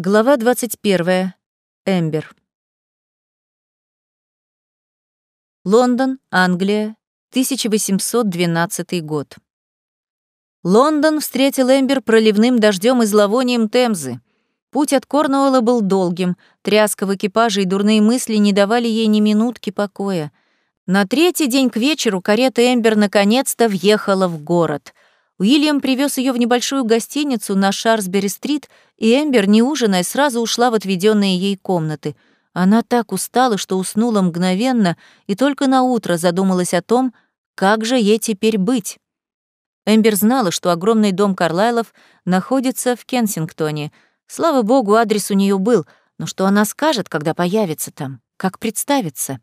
Глава 21. Эмбер. Лондон, Англия, 1812 год. Лондон встретил Эмбер проливным дождем и зловонием Темзы. Путь от Корнуэлла был долгим, тряска в экипаже и дурные мысли не давали ей ни минутки покоя. На третий день к вечеру карета Эмбер наконец-то въехала в город — Уильям привез ее в небольшую гостиницу на Шарсбери-стрит, и Эмбер, не ужиная, сразу ушла в отведенные ей комнаты. Она так устала, что уснула мгновенно, и только на утро задумалась о том, как же ей теперь быть. Эмбер знала, что огромный дом Карлайлов находится в Кенсингтоне. Слава богу, адрес у нее был, но что она скажет, когда появится там? Как представится?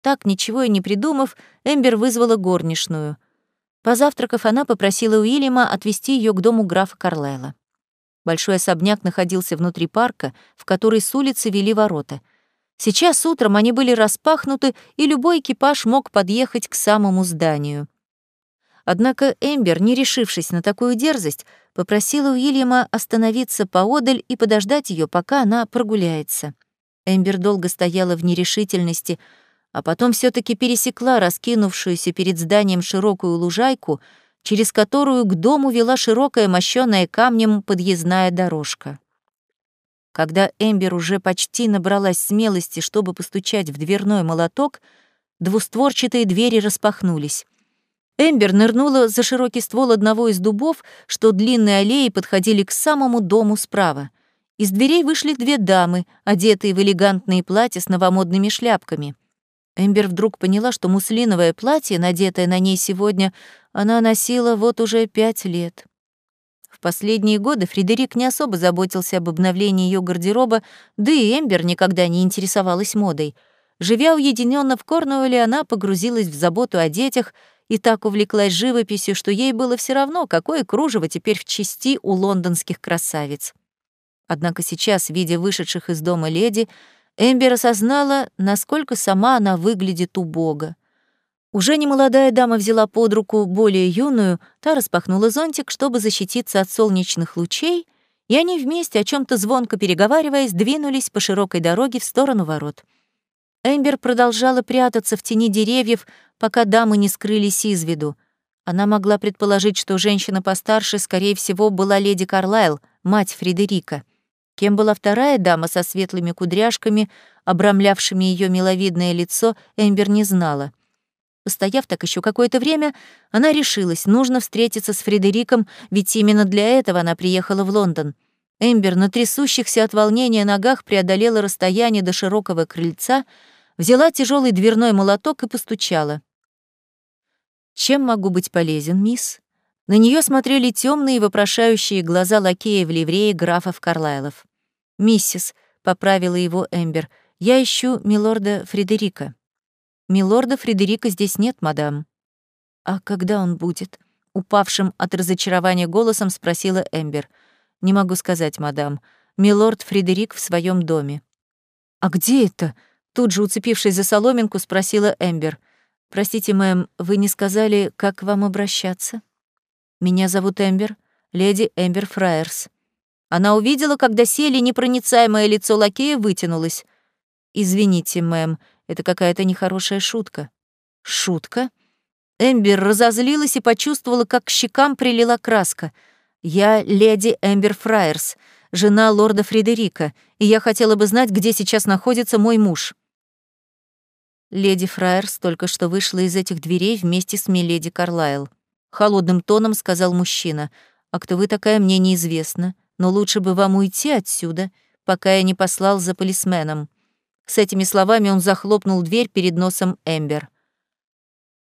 Так, ничего и не придумав, Эмбер вызвала горничную — Позавтракав, она попросила Уильяма отвезти ее к дому графа Карлайла. Большой особняк находился внутри парка, в который с улицы вели ворота. Сейчас утром они были распахнуты, и любой экипаж мог подъехать к самому зданию. Однако Эмбер, не решившись на такую дерзость, попросила Уильяма остановиться поодаль и подождать ее, пока она прогуляется. Эмбер долго стояла в нерешительности, а потом все таки пересекла раскинувшуюся перед зданием широкую лужайку, через которую к дому вела широкая мощёная камнем подъездная дорожка. Когда Эмбер уже почти набралась смелости, чтобы постучать в дверной молоток, двустворчатые двери распахнулись. Эмбер нырнула за широкий ствол одного из дубов, что длинные аллеи подходили к самому дому справа. Из дверей вышли две дамы, одетые в элегантные платья с новомодными шляпками. Эмбер вдруг поняла, что муслиновое платье, надетое на ней сегодня, она носила вот уже пять лет. В последние годы Фредерик не особо заботился об обновлении ее гардероба, да и Эмбер никогда не интересовалась модой. Живя уединенно в Корнуэлле, она погрузилась в заботу о детях и так увлеклась живописью, что ей было все равно, какое кружево теперь в чести у лондонских красавиц. Однако сейчас, видя вышедших из дома леди, Эмбер осознала, насколько сама она выглядит убого. Уже немолодая дама взяла под руку более юную, та распахнула зонтик, чтобы защититься от солнечных лучей, и они вместе, о чем то звонко переговариваясь, двинулись по широкой дороге в сторону ворот. Эмбер продолжала прятаться в тени деревьев, пока дамы не скрылись из виду. Она могла предположить, что женщина постарше, скорее всего, была леди Карлайл, мать Фредерика. Кем была вторая дама со светлыми кудряшками, обрамлявшими ее миловидное лицо, Эмбер не знала. Постояв так еще какое-то время, она решилась, нужно встретиться с Фредериком, ведь именно для этого она приехала в Лондон. Эмбер на трясущихся от волнения ногах преодолела расстояние до широкого крыльца, взяла тяжелый дверной молоток и постучала. «Чем могу быть полезен, мисс?» На нее смотрели темные вопрошающие глаза лакея в ливрее графов Карлайлов. «Миссис», — поправила его Эмбер, — «я ищу милорда Фредерика». «Милорда Фредерика здесь нет, мадам». «А когда он будет?» — упавшим от разочарования голосом спросила Эмбер. «Не могу сказать, мадам. Милорд Фредерик в своем доме». «А где это?» — тут же уцепившись за соломинку, спросила Эмбер. «Простите, мэм, вы не сказали, как к вам обращаться?» «Меня зовут Эмбер, леди Эмбер Фраерс». Она увидела, когда сели непроницаемое лицо лакея вытянулось. «Извините, мэм, это какая-то нехорошая шутка». «Шутка?» Эмбер разозлилась и почувствовала, как к щекам прилила краска. «Я леди Эмбер Фраерс, жена лорда Фредерика, и я хотела бы знать, где сейчас находится мой муж». Леди Фраерс только что вышла из этих дверей вместе с миледи Карлайл. Холодным тоном сказал мужчина. «А кто вы такая, мне неизвестно но лучше бы вам уйти отсюда, пока я не послал за полисменом». С этими словами он захлопнул дверь перед носом Эмбер.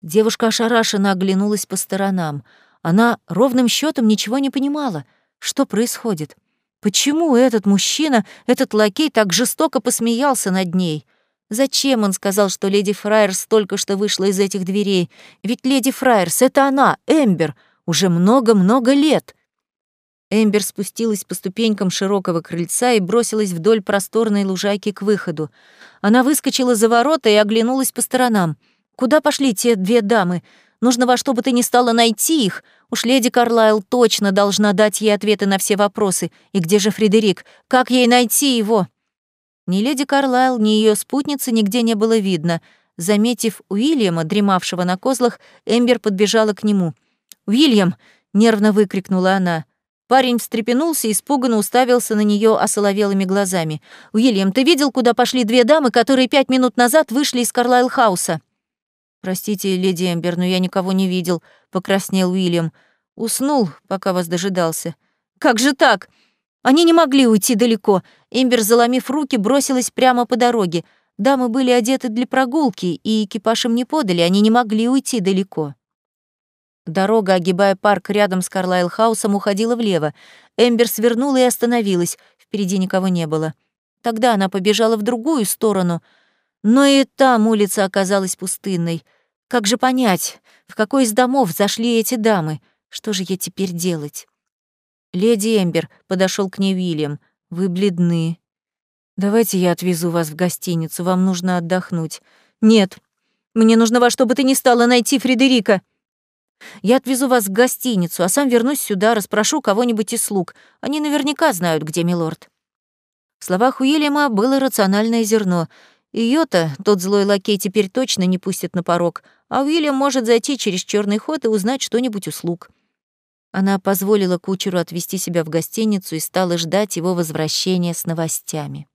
Девушка ошарашенно оглянулась по сторонам. Она ровным счетом ничего не понимала. Что происходит? Почему этот мужчина, этот лакей так жестоко посмеялся над ней? Зачем он сказал, что леди Фраерс только что вышла из этих дверей? Ведь леди Фраерс — это она, Эмбер, уже много-много лет. Эмбер спустилась по ступенькам широкого крыльца и бросилась вдоль просторной лужайки к выходу. Она выскочила за ворота и оглянулась по сторонам. Куда пошли те две дамы? Нужно во что бы ты ни стала найти их. Уж леди Карлайл точно должна дать ей ответы на все вопросы. И где же Фредерик? Как ей найти его?» Ни леди Карлайл, ни ее спутницы нигде не было видно. Заметив Уильяма, дремавшего на козлах, Эмбер подбежала к нему. «Уильям!» — нервно выкрикнула она. Парень встрепенулся и испуганно уставился на нее осоловелыми глазами. «Уильям, ты видел, куда пошли две дамы, которые пять минут назад вышли из Карлайл-хауса?» «Простите, леди Эмбер, но я никого не видел», — покраснел Уильям. «Уснул, пока вас дожидался». «Как же так? Они не могли уйти далеко». Эмбер, заломив руки, бросилась прямо по дороге. Дамы были одеты для прогулки, и экипаж им не подали, они не могли уйти далеко. Дорога, огибая парк рядом с Карлайл-хаусом, уходила влево. Эмбер свернула и остановилась. Впереди никого не было. Тогда она побежала в другую сторону. Но и там улица оказалась пустынной. Как же понять, в какой из домов зашли эти дамы? Что же я теперь делать? Леди Эмбер подошел к ней Уильям. Вы бледны. Давайте я отвезу вас в гостиницу, вам нужно отдохнуть. Нет, мне нужно во что бы ты ни стала найти Фредерика. Я отвезу вас в гостиницу, а сам вернусь сюда, расспрошу кого-нибудь из слуг. Они наверняка знают, где милорд». В словах Уильяма было рациональное зерно. Ее-то тот злой лакей теперь точно не пустит на порог, а Уильям может зайти через черный ход и узнать что-нибудь у слуг. Она позволила кучеру отвезти себя в гостиницу и стала ждать его возвращения с новостями.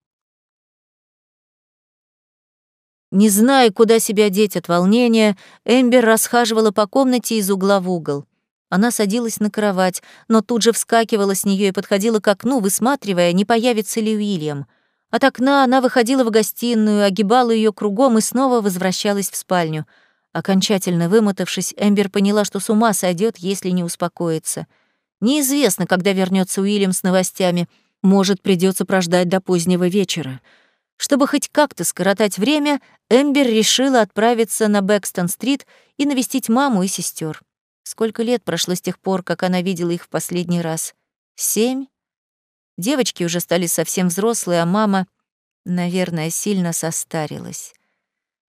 Не зная, куда себя деть от волнения, Эмбер расхаживала по комнате из угла в угол. Она садилась на кровать, но тут же вскакивала с нее и подходила к окну, высматривая, не появится ли Уильям. От окна она выходила в гостиную, огибала ее кругом и снова возвращалась в спальню. Окончательно вымотавшись, Эмбер поняла, что с ума сойдет, если не успокоится. Неизвестно, когда вернется Уильям с новостями. Может, придется прождать до позднего вечера. Чтобы хоть как-то скоротать время, Эмбер решила отправиться на Бэкстон-стрит и навестить маму и сестер. Сколько лет прошло с тех пор, как она видела их в последний раз? Семь? Девочки уже стали совсем взрослые, а мама, наверное, сильно состарилась.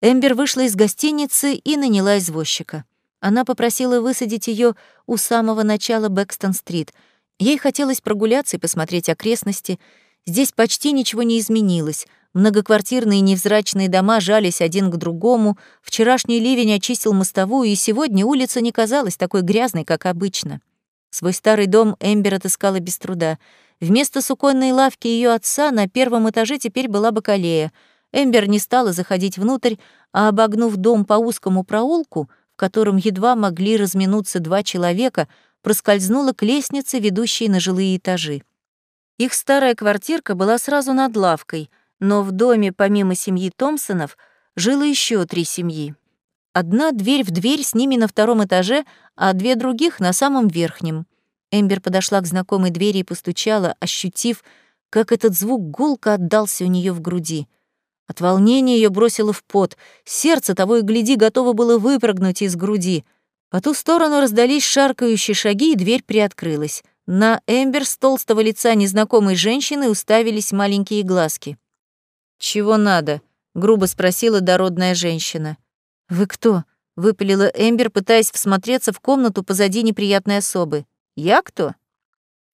Эмбер вышла из гостиницы и наняла извозчика. Она попросила высадить ее у самого начала Бэкстон-стрит. Ей хотелось прогуляться и посмотреть окрестности. Здесь почти ничего не изменилось. Многоквартирные невзрачные дома жались один к другому, вчерашний ливень очистил мостовую, и сегодня улица не казалась такой грязной, как обычно. Свой старый дом Эмбер отыскала без труда. Вместо суконной лавки ее отца на первом этаже теперь была бакалея. Эмбер не стала заходить внутрь, а обогнув дом по узкому проулку, в котором едва могли разминуться два человека, проскользнула к лестнице, ведущей на жилые этажи. Их старая квартирка была сразу над лавкой — но в доме помимо семьи Томпсонов жило еще три семьи. Одна дверь в дверь с ними на втором этаже, а две других на самом верхнем. Эмбер подошла к знакомой двери и постучала, ощутив, как этот звук гулко отдался у нее в груди. От волнения ее бросило в пот, сердце того и гляди готово было выпрыгнуть из груди. По ту сторону раздались шаркающие шаги, и дверь приоткрылась. На Эмбер с толстого лица незнакомой женщины уставились маленькие глазки. «Чего надо?» — грубо спросила дородная женщина. «Вы кто?» — выпалила Эмбер, пытаясь всмотреться в комнату позади неприятной особы. «Я кто?»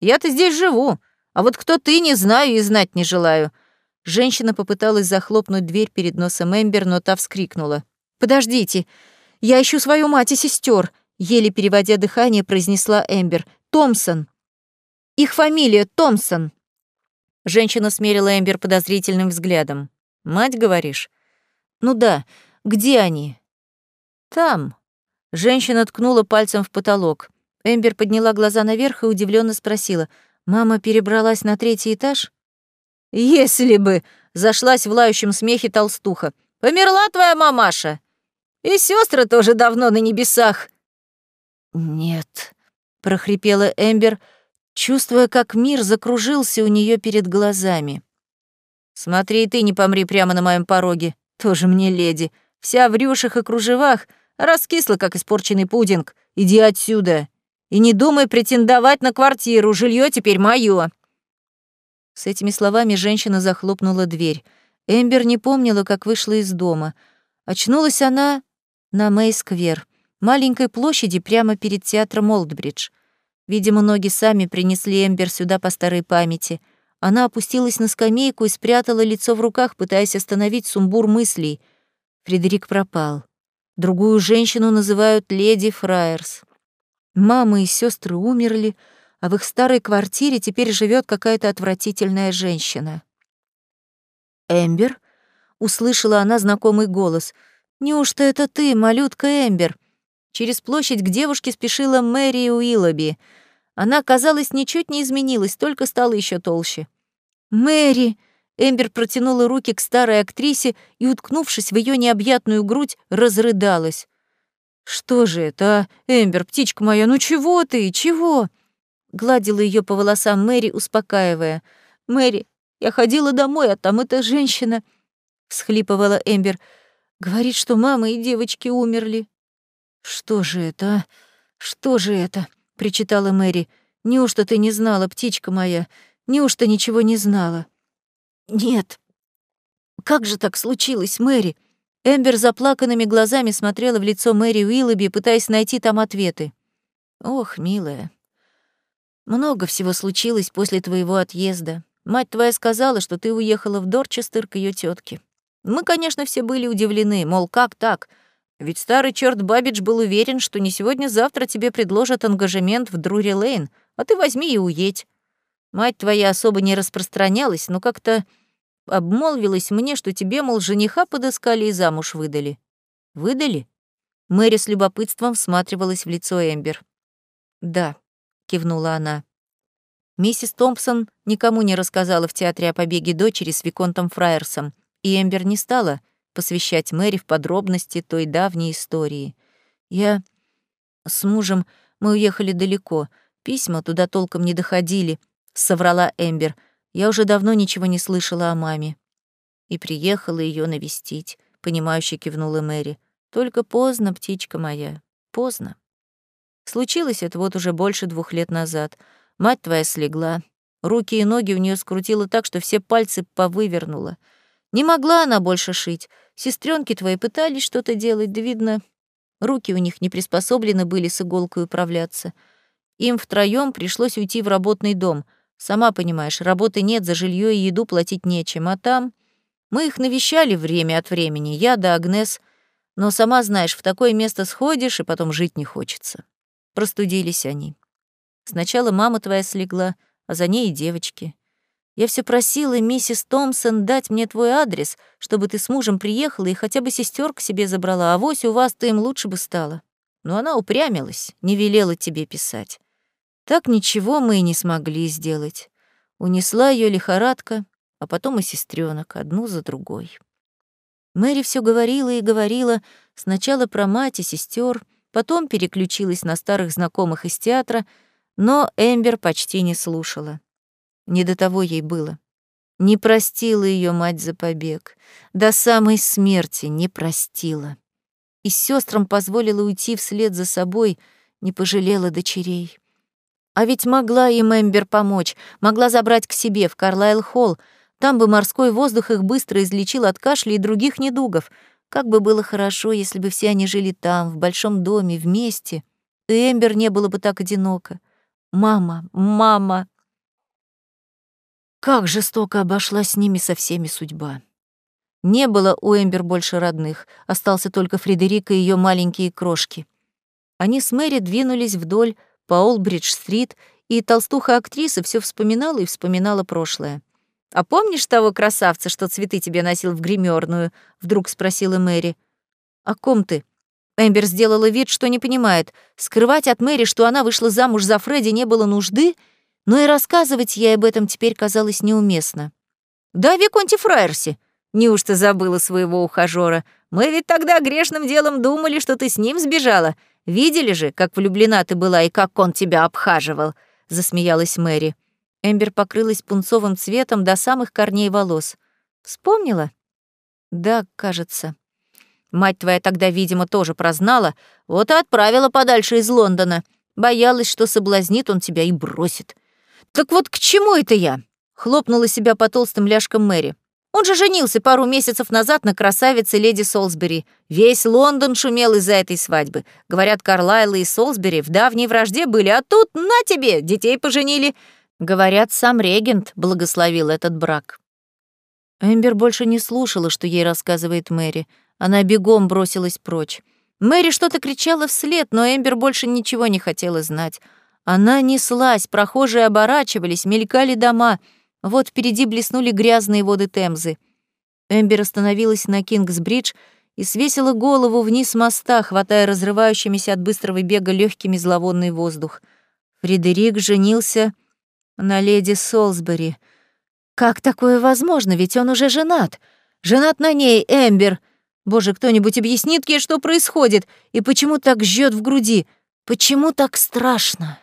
«Я-то здесь живу, а вот кто ты, не знаю и знать не желаю». Женщина попыталась захлопнуть дверь перед носом Эмбер, но та вскрикнула. «Подождите, я ищу свою мать и сестер, еле переводя дыхание, произнесла Эмбер. «Томпсон. Их фамилия Томпсон». Женщина смерила Эмбер подозрительным взглядом. «Мать, говоришь?» «Ну да. Где они?» «Там». Женщина ткнула пальцем в потолок. Эмбер подняла глаза наверх и удивленно спросила. «Мама перебралась на третий этаж?» «Если бы!» — зашлась в лающем смехе толстуха. «Померла твоя мамаша! И сестры тоже давно на небесах!» «Нет», — прохрипела Эмбер, — чувствуя, как мир закружился у нее перед глазами. «Смотри, ты не помри прямо на моем пороге. Тоже мне леди. Вся в рюшах и кружевах, раскисла, как испорченный пудинг. Иди отсюда. И не думай претендовать на квартиру, жилье теперь моё». С этими словами женщина захлопнула дверь. Эмбер не помнила, как вышла из дома. Очнулась она на Мэй-сквер. маленькой площади прямо перед театром Олдбридж. Видимо, ноги сами принесли Эмбер сюда по старой памяти. Она опустилась на скамейку и спрятала лицо в руках, пытаясь остановить сумбур мыслей. Фредерик пропал. Другую женщину называют леди Фраерс. Мама и сестры умерли, а в их старой квартире теперь живет какая-то отвратительная женщина. «Эмбер?» — услышала она знакомый голос. «Неужто это ты, малютка Эмбер?» Через площадь к девушке спешила Мэри Уиллоби. Она, казалось, ничуть не изменилась, только стала еще толще. «Мэри!» Эмбер протянула руки к старой актрисе и, уткнувшись в ее необъятную грудь, разрыдалась. «Что же это, а? Эмбер, птичка моя, ну чего ты, чего?» Гладила ее по волосам Мэри, успокаивая. «Мэри, я ходила домой, а там эта женщина...» Всхлипывала Эмбер. «Говорит, что мама и девочки умерли». «Что же это, а? Что же это?» — причитала Мэри. «Неужто ты не знала, птичка моя? Неужто ничего не знала?» «Нет». «Как же так случилось, Мэри?» Эмбер заплаканными глазами смотрела в лицо Мэри Уиллоби, пытаясь найти там ответы. «Ох, милая, много всего случилось после твоего отъезда. Мать твоя сказала, что ты уехала в Дорчестер к ее тетке. Мы, конечно, все были удивлены, мол, как так? Ведь старый черт Бабидж был уверен, что не сегодня-завтра тебе предложат ангажемент в Друри-Лейн, а ты возьми и уедь. Мать твоя особо не распространялась, но как-то обмолвилась мне, что тебе, мол, жениха подыскали и замуж выдали. Выдали? Мэри с любопытством всматривалась в лицо Эмбер. Да, кивнула она. Миссис Томпсон никому не рассказала в театре о побеге дочери с Виконтом Фраерсом, и Эмбер не стала посвящать Мэри в подробности той давней истории. Я с мужем мы уехали далеко, письма туда толком не доходили, соврала Эмбер. Я уже давно ничего не слышала о маме. И приехала ее навестить, понимающе кивнула Мэри. Только поздно, птичка моя, поздно. Случилось это вот уже больше двух лет назад. Мать твоя слегла. Руки и ноги у нее скрутило так, что все пальцы повывернула. Не могла она больше шить. Сестренки твои пытались что-то делать, да, видно, руки у них не приспособлены были с иголкой управляться. Им втроем пришлось уйти в работный дом. Сама понимаешь, работы нет, за жилье и еду платить нечем, а там... Мы их навещали время от времени, я да Агнес, но сама знаешь, в такое место сходишь, и потом жить не хочется. Простудились они. Сначала мама твоя слегла, а за ней и девочки. Я все просила миссис Томпсон дать мне твой адрес, чтобы ты с мужем приехала и хотя бы сестер к себе забрала, а вось у вас-то им лучше бы стало. Но она упрямилась, не велела тебе писать. Так ничего мы и не смогли сделать. Унесла ее лихорадка, а потом и сестренок, одну за другой. Мэри все говорила и говорила сначала про мать и сестер, потом переключилась на старых знакомых из театра, но Эмбер почти не слушала. Не до того ей было. Не простила ее мать за побег. До самой смерти не простила. И сестрам позволила уйти вслед за собой, не пожалела дочерей. А ведь могла им Эмбер помочь, могла забрать к себе в Карлайл-холл, там бы морской воздух их быстро излечил от кашля и других недугов — как бы было хорошо, если бы все они жили там, в большом доме, вместе, и Эмбер не было бы так одиноко. Мама, мама! Как жестоко обошлась с ними со всеми судьба. Не было у Эмбер больше родных, остался только Фредерика и ее маленькие крошки. Они с Мэри двинулись вдоль по Олбридж-стрит, и толстуха-актриса все вспоминала и вспоминала прошлое. «А помнишь того красавца, что цветы тебе носил в гримерную? вдруг спросила Мэри. «О ком ты?» Эмбер сделала вид, что не понимает. Скрывать от Мэри, что она вышла замуж за Фредди, не было нужды, но и рассказывать ей об этом теперь казалось неуместно. «Да, Виконти Фраерси, неужто забыла своего ухажёра? Мы ведь тогда грешным делом думали, что ты с ним сбежала. Видели же, как влюблена ты была и как он тебя обхаживал?» — засмеялась Мэри. Эмбер покрылась пунцовым цветом до самых корней волос. Вспомнила? Да, кажется. Мать твоя тогда, видимо, тоже прознала, вот и отправила подальше из Лондона. Боялась, что соблазнит он тебя и бросит. Так вот к чему это я? Хлопнула себя по толстым ляжкам Мэри. Он же женился пару месяцев назад на красавице леди Солсбери. Весь Лондон шумел из-за этой свадьбы. Говорят, Карлайла и Солсбери в давней вражде были, а тут, на тебе, детей поженили. Говорят, сам регент благословил этот брак. Эмбер больше не слушала, что ей рассказывает Мэри. Она бегом бросилась прочь. Мэри что-то кричала вслед, но Эмбер больше ничего не хотела знать. Она неслась, прохожие оборачивались, мелькали дома — вот впереди блеснули грязные воды Темзы. Эмбер остановилась на Кингсбридж и свесила голову вниз моста, хватая разрывающимися от быстрого бега легкими зловонный воздух. Фредерик женился на леди Солсбери. Как такое возможно, ведь он уже женат? Женат на ней, Эмбер. Боже, кто-нибудь объяснит ей, что происходит, и почему так жжет в груди? Почему так страшно?